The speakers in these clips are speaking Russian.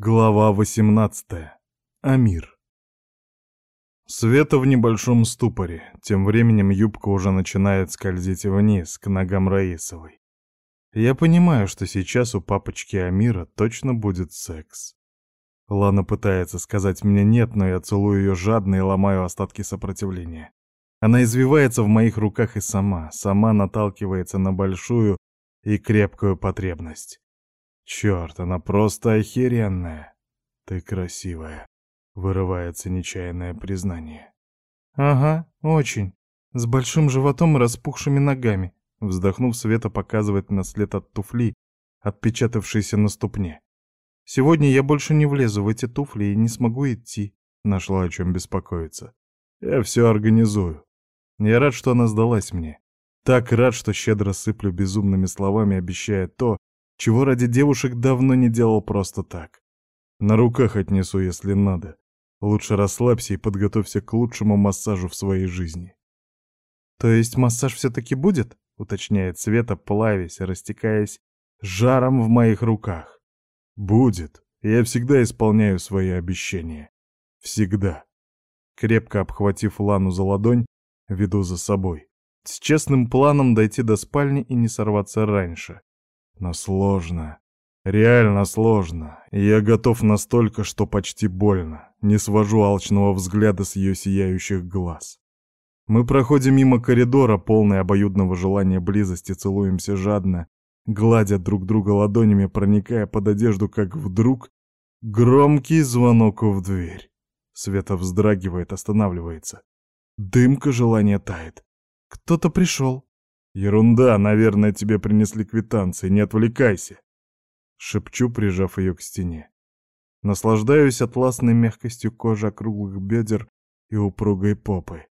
Глава 18. Амир. Света в небольшом ступоре. Тем временем юбка уже начинает скользить вниз, к ногам Раисовой. Я понимаю, что сейчас у папочки Амира точно будет секс. Лана пытается сказать мне «нет», но я целую ее жадно и ломаю остатки сопротивления. Она извивается в моих руках и сама, сама наталкивается на большую и крепкую потребность. Черт, она просто охеренная. Ты красивая. Вырывается нечаянное признание. Ага, очень. С большим животом и распухшими ногами. Вздохнув, Света показывает на след от туфли, отпечатавшийся на ступне. Сегодня я больше не влезу в эти туфли и не смогу идти. Нашла о чем беспокоиться. Я все организую. Я рад, что она сдалась мне. Так рад, что щедро сыплю безумными словами, обещая то, чего ради девушек давно не делал просто так. На руках отнесу, если надо. Лучше расслабься и подготовься к лучшему массажу в своей жизни. То есть массаж все-таки будет? Уточняет Света, плавясь, растекаясь жаром в моих руках. Будет. Я всегда исполняю свои обещания. Всегда. Крепко обхватив Лану за ладонь, веду за собой. С честным планом дойти до спальни и не сорваться раньше. Но сложно. Реально сложно. И я готов настолько, что почти больно. Не свожу алчного взгляда с ее сияющих глаз. Мы проходим мимо коридора, полный обоюдного желания близости, целуемся жадно, гладя друг друга ладонями, проникая под одежду, как вдруг громкий звонок в дверь. Света вздрагивает, останавливается. Дымка желания тает. Кто-то пришел. «Ерунда, наверное, тебе принесли квитанции, не отвлекайся!» Шепчу, прижав ее к стене. Наслаждаюсь атласной мягкостью кожи округлых бедер и упругой попы.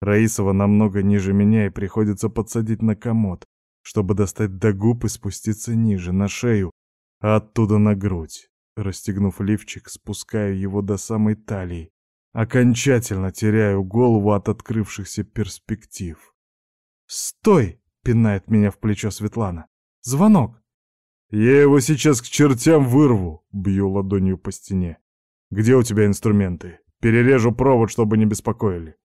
Раисова намного ниже меня и приходится подсадить на комод, чтобы достать до губ и спуститься ниже, на шею, а оттуда на грудь. Расстегнув лифчик, спускаю его до самой талии. Окончательно теряю голову от открывшихся перспектив. «Стой!» — пинает меня в плечо Светлана. «Звонок!» «Я его сейчас к чертям вырву!» — бью ладонью по стене. «Где у тебя инструменты? Перережу провод, чтобы не беспокоили».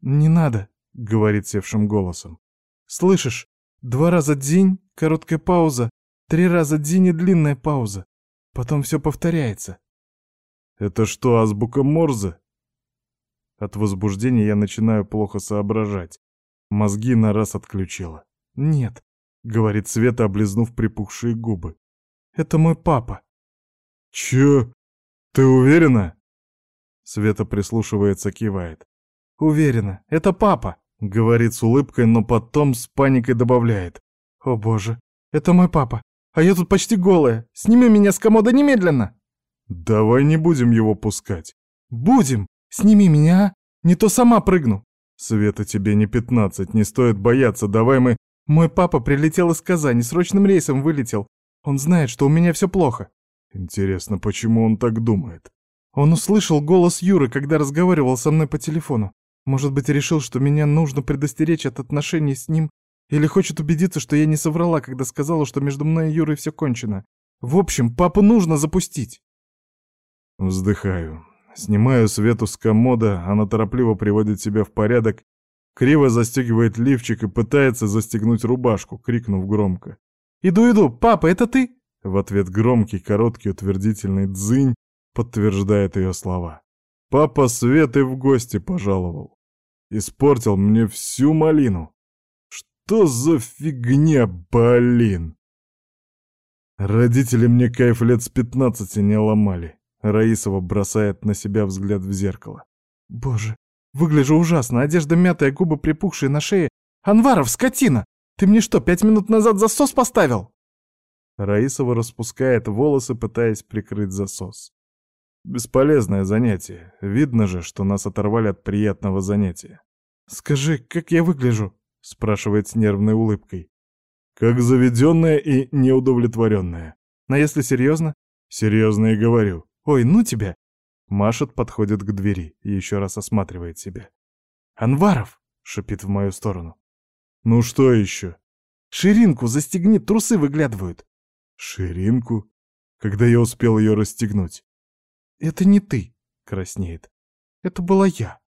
«Не надо», — говорит севшим голосом. «Слышишь, два раза день, короткая пауза, три раза день и длинная пауза. Потом все повторяется». «Это что, азбука Морзе?» От возбуждения я начинаю плохо соображать. Мозги на раз отключила. «Нет», — говорит Света, облизнув припухшие губы. «Это мой папа». «Чё? Ты уверена?» Света прислушивается, кивает. «Уверена, это папа», — говорит с улыбкой, но потом с паникой добавляет. «О боже, это мой папа, а я тут почти голая. Сними меня с комода немедленно!» «Давай не будем его пускать». «Будем! Сними меня, а? Не то сама прыгну!» «Света, тебе не пятнадцать, не стоит бояться, давай мы...» «Мой папа прилетел из Казани, срочным рейсом вылетел. Он знает, что у меня все плохо». «Интересно, почему он так думает?» «Он услышал голос Юры, когда разговаривал со мной по телефону. Может быть, решил, что меня нужно предостеречь от отношений с ним, или хочет убедиться, что я не соврала, когда сказала, что между мной и Юрой все кончено. В общем, папу нужно запустить». Вздыхаю. Снимаю Свету с комода, она торопливо приводит себя в порядок, криво застегивает лифчик и пытается застегнуть рубашку, крикнув громко. «Иду, иду! Папа, это ты?» В ответ громкий, короткий, утвердительный дзынь подтверждает ее слова. Папа Светы в гости пожаловал. Испортил мне всю малину. Что за фигня, блин? Родители мне кайф лет с пятнадцати не ломали. Раисова бросает на себя взгляд в зеркало. «Боже, выгляжу ужасно, одежда мятая, губы припухшие на шее. Анваров, скотина! Ты мне что, пять минут назад засос поставил?» Раисова распускает волосы, пытаясь прикрыть засос. Бесполезное занятие. Видно же, что нас оторвали от приятного занятия. «Скажи, как я выгляжу?» — спрашивает с нервной улыбкой. «Как заведенная и неудовлетворенная. Но если серьезно?» «Серьезно и говорю. «Ой, ну тебя!» Машет, подходит к двери и еще раз осматривает себя. «Анваров!» — шипит в мою сторону. «Ну что еще?» «Ширинку застегни, трусы выглядывают». «Ширинку?» когда я успел ее расстегнуть. «Это не ты», — краснеет. «Это была я».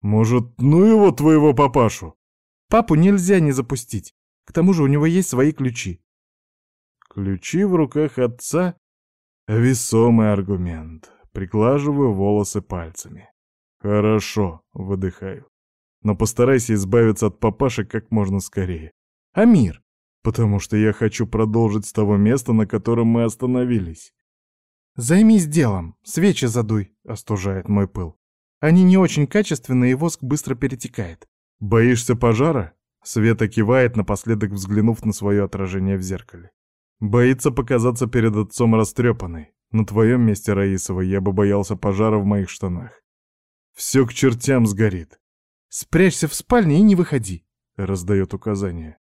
«Может, ну его, твоего папашу?» «Папу нельзя не запустить. К тому же у него есть свои ключи». Ключи в руках отца — весомый аргумент. Приглаживаю волосы пальцами. «Хорошо», — выдыхаю. «Но постарайся избавиться от папаши как можно скорее. Амир, потому что я хочу продолжить с того места, на котором мы остановились». «Займись делом, свечи задуй», — остужает мой пыл. «Они не очень качественные, и воск быстро перетекает». «Боишься пожара?» Света кивает, напоследок взглянув на свое отражение в зеркале. Боится показаться перед отцом растрепанной. На твоем месте, Раисова, я бы боялся пожара в моих штанах. Все к чертям сгорит. «Спрячься в спальне и не выходи», — раздает указание.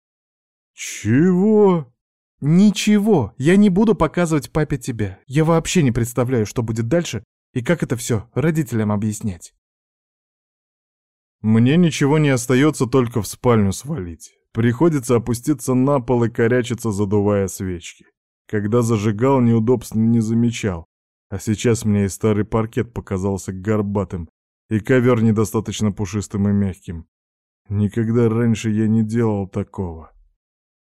«Чего?» «Ничего, я не буду показывать папе тебя. Я вообще не представляю, что будет дальше и как это все родителям объяснять». Мне ничего не остается только в спальню свалить. Приходится опуститься на пол и корячиться, задувая свечки. Когда зажигал, неудобств не замечал. А сейчас мне и старый паркет показался горбатым, и ковер недостаточно пушистым и мягким. Никогда раньше я не делал такого.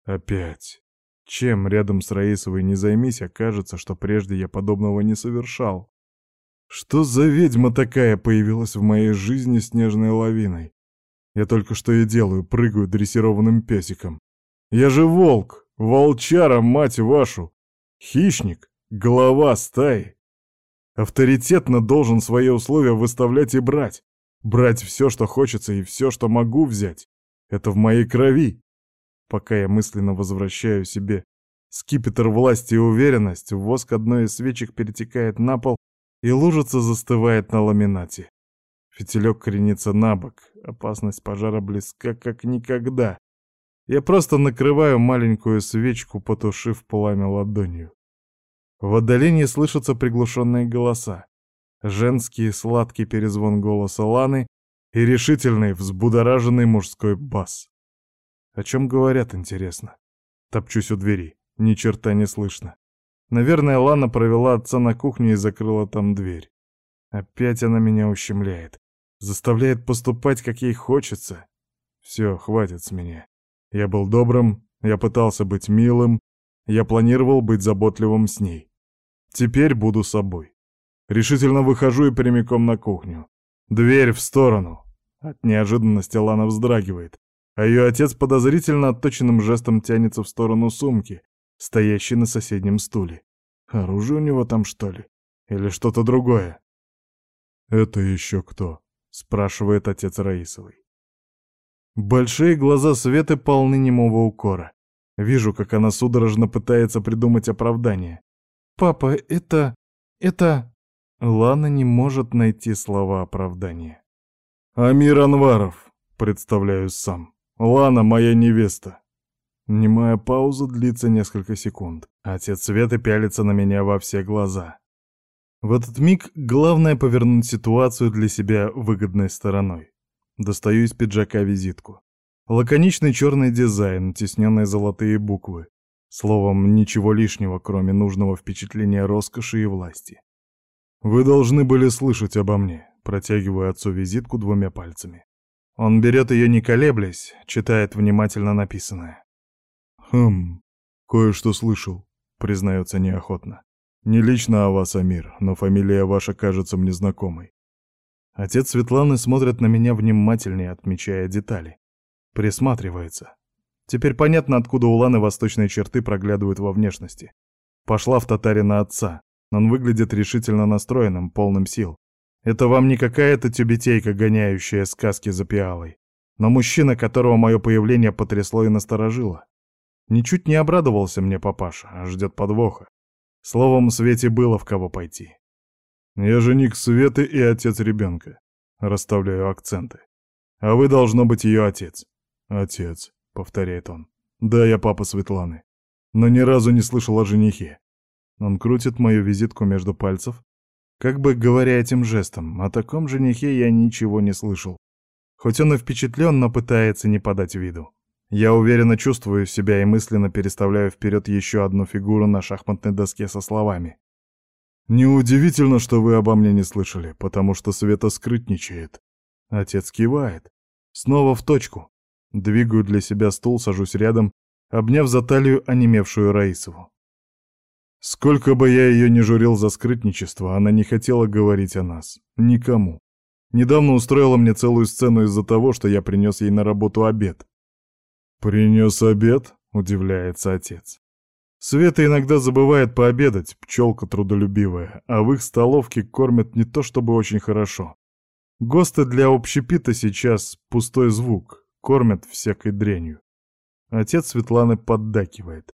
Опять. Чем рядом с Раисовой не займись, окажется, что прежде я подобного не совершал. Что за ведьма такая появилась в моей жизни снежной лавиной? Я только что и делаю, прыгаю дрессированным песиком. Я же волк, волчара, мать вашу! Хищник, голова стаи. Авторитетно должен свои условия выставлять и брать. Брать все, что хочется, и все, что могу взять. Это в моей крови. Пока я мысленно возвращаю себе скипетр власти и уверенность, воск одной из свечек перетекает на пол и лужица застывает на ламинате. Фитилек кренится на бок, опасность пожара близка как никогда. Я просто накрываю маленькую свечку, потушив пламя ладонью. В отдалении слышатся приглушенные голоса. Женский сладкий перезвон голоса Ланы и решительный, взбудораженный мужской бас. О чем говорят, интересно? Топчусь у двери, ни черта не слышно. Наверное, Лана провела отца на кухню и закрыла там дверь. Опять она меня ущемляет. Заставляет поступать, как ей хочется. Все, хватит с меня. Я был добрым, я пытался быть милым, я планировал быть заботливым с ней. Теперь буду собой. Решительно выхожу и прямиком на кухню. Дверь в сторону. От неожиданности Лана вздрагивает, а ее отец подозрительно отточенным жестом тянется в сторону сумки, стоящей на соседнем стуле. Оружие у него там, что ли? Или что-то другое? «Это еще кто?» — спрашивает отец Раисовой. Большие глаза Светы полны немого укора. Вижу, как она судорожно пытается придумать оправдание. «Папа, это... это...» Лана не может найти слова оправдания. «Амир Анваров», — представляюсь сам. «Лана, моя невеста». Немая пауза длится несколько секунд. Отец Светы пялится на меня во все глаза. В этот миг главное повернуть ситуацию для себя выгодной стороной. Достаю из пиджака визитку. Лаконичный черный дизайн, тесненные золотые буквы. Словом, ничего лишнего, кроме нужного впечатления роскоши и власти. «Вы должны были слышать обо мне», протягиваю отцу визитку двумя пальцами. Он берет ее не колеблясь, читает внимательно написанное. «Хм, кое-что слышал», — признается неохотно. Не лично о вас, Амир, но фамилия ваша кажется мне знакомой. Отец Светланы смотрит на меня внимательнее, отмечая детали. Присматривается. Теперь понятно, откуда у Ланы восточные черты проглядывают во внешности. Пошла в татарина отца. Он выглядит решительно настроенным, полным сил. Это вам не какая-то тюбетейка, гоняющая сказки за пиалой, но мужчина, которого мое появление потрясло и насторожило. Ничуть не обрадовался мне папаша, ждет подвоха. Словом, Свете было в кого пойти. Я жених Светы и отец ребенка. Расставляю акценты. А вы, должно быть, ее отец. Отец, повторяет он. Да, я папа Светланы. Но ни разу не слышал о женихе. Он крутит мою визитку между пальцев, как бы говоря этим жестом, о таком женихе я ничего не слышал. Хоть он и впечатлен, но пытается не подать виду. Я уверенно чувствую себя и мысленно переставляю вперед еще одну фигуру на шахматной доске со словами. «Неудивительно, что вы обо мне не слышали, потому что Света скрытничает». Отец кивает. Снова в точку. Двигаю для себя стул, сажусь рядом, обняв за талию онемевшую Раисову. Сколько бы я ее не журил за скрытничество, она не хотела говорить о нас. Никому. Недавно устроила мне целую сцену из-за того, что я принес ей на работу обед. «Принес обед?» — удивляется отец. Света иногда забывает пообедать, пчелка трудолюбивая, а в их столовке кормят не то чтобы очень хорошо. ГОСТы для общепита сейчас пустой звук, кормят всякой дрянью. Отец Светланы поддакивает.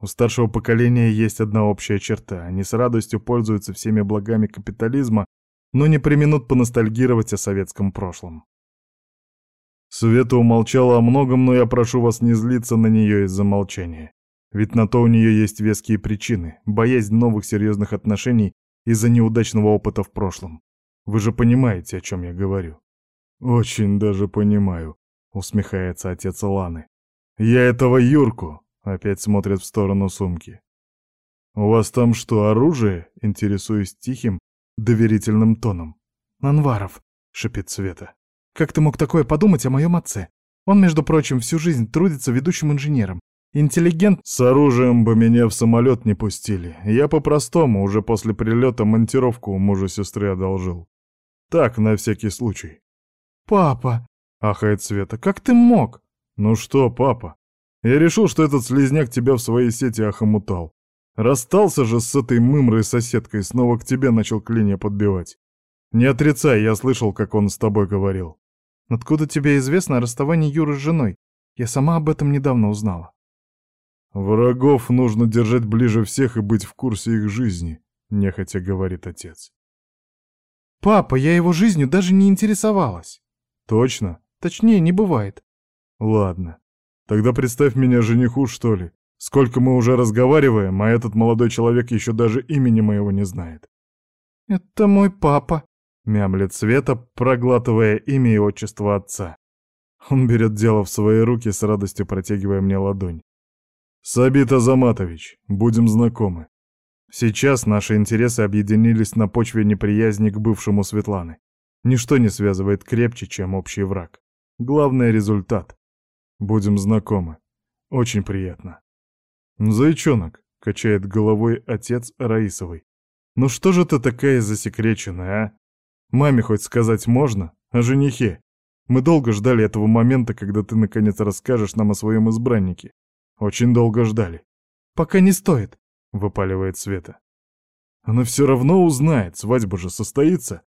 У старшего поколения есть одна общая черта. Они с радостью пользуются всеми благами капитализма, но не применут поностальгировать о советском прошлом. Света умолчала о многом, но я прошу вас не злиться на нее из-за молчания. Ведь на то у нее есть веские причины, боязнь новых серьезных отношений из-за неудачного опыта в прошлом. Вы же понимаете, о чем я говорю. Очень даже понимаю, усмехается отец Ланы. Я этого Юрку, опять смотрит в сторону сумки. У вас там что, оружие? Интересуюсь тихим, доверительным тоном. Анваров, шипит Света. Как ты мог такое подумать о моем отце? Он, между прочим, всю жизнь трудится ведущим инженером. Интеллигент... С оружием бы меня в самолет не пустили. Я по-простому уже после прилета монтировку у мужа сестры одолжил. Так, на всякий случай. «Папа!» — ахает Света. «Как ты мог?» «Ну что, папа? Я решил, что этот слезняк тебя в своей сети охомутал. Расстался же с этой мымрой соседкой, снова к тебе начал клинья подбивать. Не отрицай, я слышал, как он с тобой говорил. Откуда тебе известно о расставании Юры с женой? Я сама об этом недавно узнала. Врагов нужно держать ближе всех и быть в курсе их жизни, нехотя говорит отец. Папа, я его жизнью даже не интересовалась. Точно? Точнее, не бывает. Ладно. Тогда представь меня жениху, что ли. Сколько мы уже разговариваем, а этот молодой человек еще даже имени моего не знает. Это мой папа, Мямлет Света, проглатывая имя и отчество отца. Он берет дело в свои руки, с радостью протягивая мне ладонь. «Сабит Азаматович, будем знакомы. Сейчас наши интересы объединились на почве неприязни к бывшему Светланы. Ничто не связывает крепче, чем общий враг. Главное — результат. Будем знакомы. Очень приятно». «Зайчонок», — качает головой отец Раисовой. «Ну что же ты такая засекреченная, а? Маме хоть сказать можно? О женихе. Мы долго ждали этого момента, когда ты наконец расскажешь нам о своем избраннике. Очень долго ждали. Пока не стоит, выпаливает Света. Она все равно узнает, свадьба же состоится.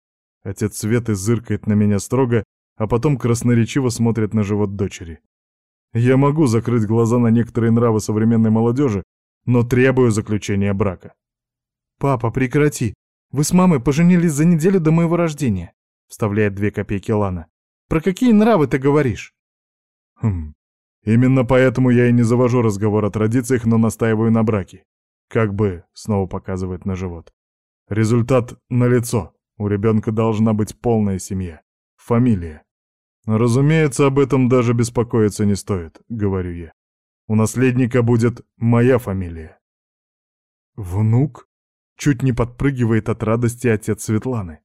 Отец Светы зыркает на меня строго, а потом красноречиво смотрит на живот дочери. Я могу закрыть глаза на некоторые нравы современной молодежи, но требую заключения брака. Папа, прекрати. Вы с мамой поженились за неделю до моего рождения», — вставляет две копейки Лана. «Про какие нравы ты говоришь?» «Хм, именно поэтому я и не завожу разговор о традициях, но настаиваю на браке. Как бы, снова показывает на живот. Результат налицо. У ребенка должна быть полная семья. Фамилия. Разумеется, об этом даже беспокоиться не стоит, говорю я. У наследника будет моя фамилия. Внук? Чуть не подпрыгивает от радости отец Светланы.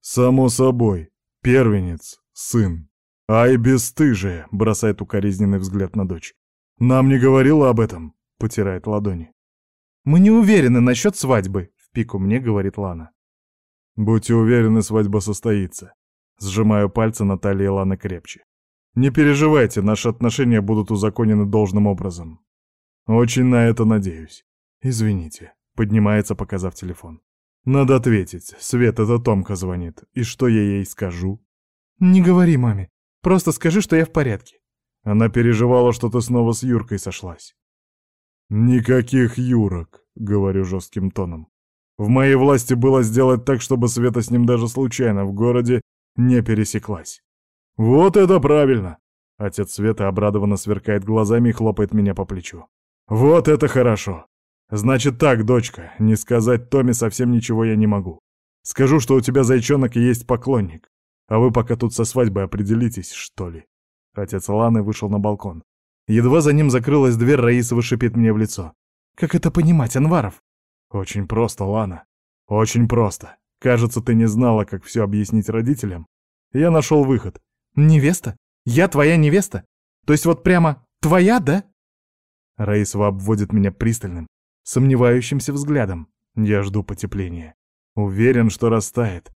«Само собой. Первенец. Сын. Ай, бесстыжие!» — бросает укоризненный взгляд на дочь. «Нам не говорила об этом?» — потирает ладони. «Мы не уверены насчет свадьбы», — в пику мне говорит Лана. «Будьте уверены, свадьба состоится». Сжимаю пальцы Натальи Ланы крепче. «Не переживайте, наши отношения будут узаконены должным образом. Очень на это надеюсь. Извините». Поднимается, показав телефон. Надо ответить. Свет, это Томка звонит. И что я ей скажу? Не говори маме. Просто скажи, что я в порядке. Она переживала, что ты снова с Юркой сошлась. Никаких Юрок, говорю жестким тоном. В моей власти было сделать так, чтобы Света с ним даже случайно в городе не пересеклась. Вот это правильно! Отец Света обрадованно сверкает глазами и хлопает меня по плечу. Вот это хорошо! Значит так, дочка, не сказать Томе совсем ничего я не могу. Скажу, что у тебя зайчонок есть поклонник. А вы пока тут со свадьбой определитесь, что ли. Отец Ланы вышел на балкон. Едва за ним закрылась дверь, Раиса шипит мне в лицо. «Как это понимать, Анваров?» «Очень просто, Лана. Очень просто. Кажется, ты не знала, как все объяснить родителям. Я нашел выход». «Невеста? Я твоя невеста? То есть вот прямо твоя, да?» Раисова обводит меня пристальным, сомневающимся взглядом. Я жду потепления. Уверен, что растает.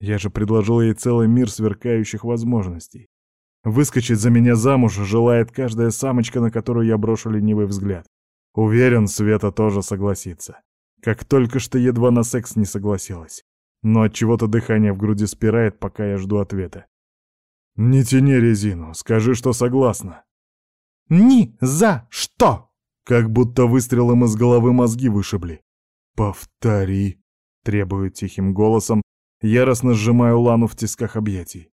Я же предложил ей целый мир сверкающих возможностей. Выскочить за меня замуж желает каждая самочка, на которую я брошу ленивый взгляд. Уверен, Света тоже согласится. Как только что едва на секс не согласилась. Но от чего то дыхание в груди спирает, пока я жду ответа. «Не тяни резину, скажи, что согласна». «Ни за что!» Как будто выстрелом из головы мозги вышибли. «Повтори», — требует тихим голосом, яростно сжимаю Лану в тисках объятий.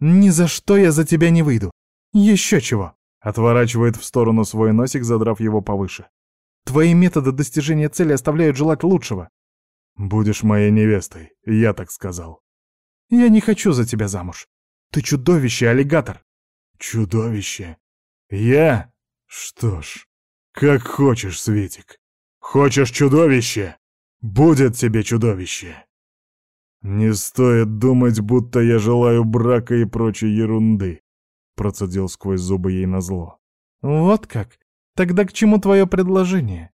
«Ни за что я за тебя не выйду. Еще чего!» Отворачивает в сторону свой носик, задрав его повыше. «Твои методы достижения цели оставляют желать лучшего». «Будешь моей невестой, я так сказал». «Я не хочу за тебя замуж. Ты чудовище, аллигатор». «Чудовище? Я? Что ж, как хочешь, Светик. Хочешь чудовище? Будет тебе чудовище». «Не стоит думать, будто я желаю брака и прочей ерунды», — процедил сквозь зубы ей назло. «Вот как? Тогда к чему твое предложение?»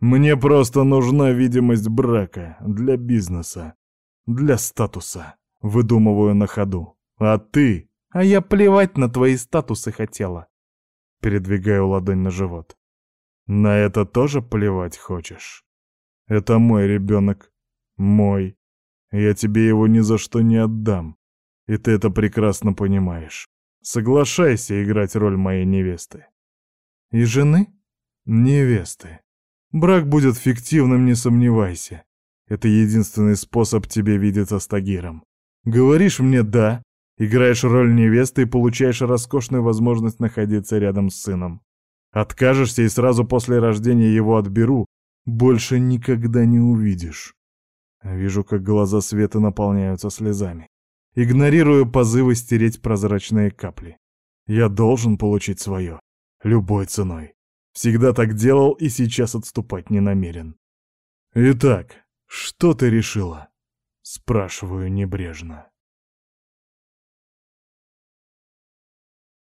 «Мне просто нужна видимость брака для бизнеса, для статуса. Выдумываю на ходу. А ты?» «А я плевать на твои статусы хотела». Передвигаю ладонь на живот. «На это тоже плевать хочешь? Это мой ребенок. Мой. Я тебе его ни за что не отдам. И ты это прекрасно понимаешь. Соглашайся играть роль моей невесты. И жены? Невесты. Брак будет фиктивным, не сомневайся. Это единственный способ тебе видеться с Тагиром. Говоришь мне «да», играешь роль невесты и получаешь роскошную возможность находиться рядом с сыном. Откажешься и сразу после рождения его отберу, больше никогда не увидишь. Вижу, как глаза Света наполняются слезами. Игнорирую позывы стереть прозрачные капли. Я должен получить свое. Любой ценой. Всегда так делал и сейчас отступать не намерен. Итак, что ты решила? Спрашиваю небрежно.